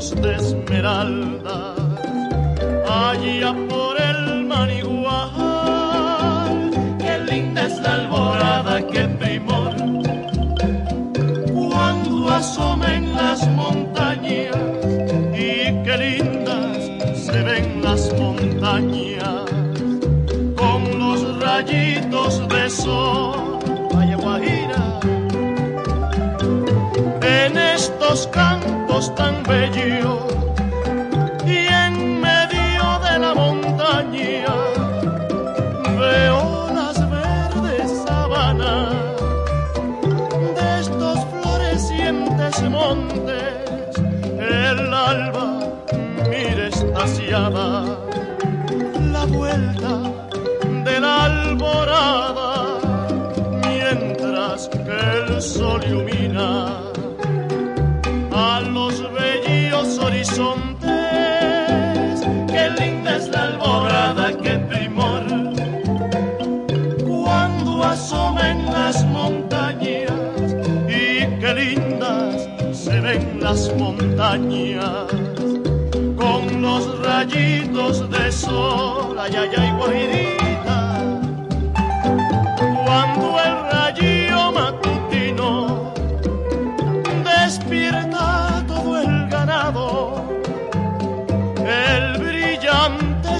rayitos de esmeralda, allá por el manigual, qué linda es la alborada, qué primor, cuando asomen las montañas y qué lindas se ven las montañas. Con los rayitos de sol. En estos campos tan bellos y en medio de la montaña veo las verdes sabanas de estos florecientes montes. El alba mira estaciada la vuelta de la alborada mientras que el sol ilumina horizontes. Qué linda es la alborada, qué primor. Cuando asomen las montañas y qué lindas se ven las montañas con los rayitos de sol. Ay, ay, ay.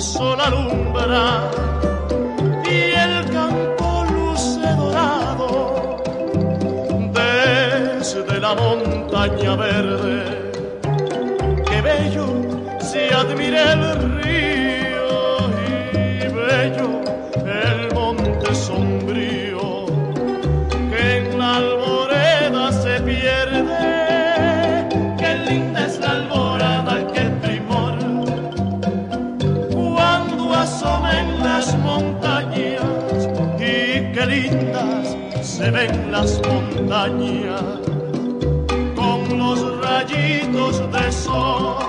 Brillante sol alumbra y el campo luce dorado desde la montaña verde. Qué bello se admira el montañas y qué lindas se ven las montañas con los rayitos de sol.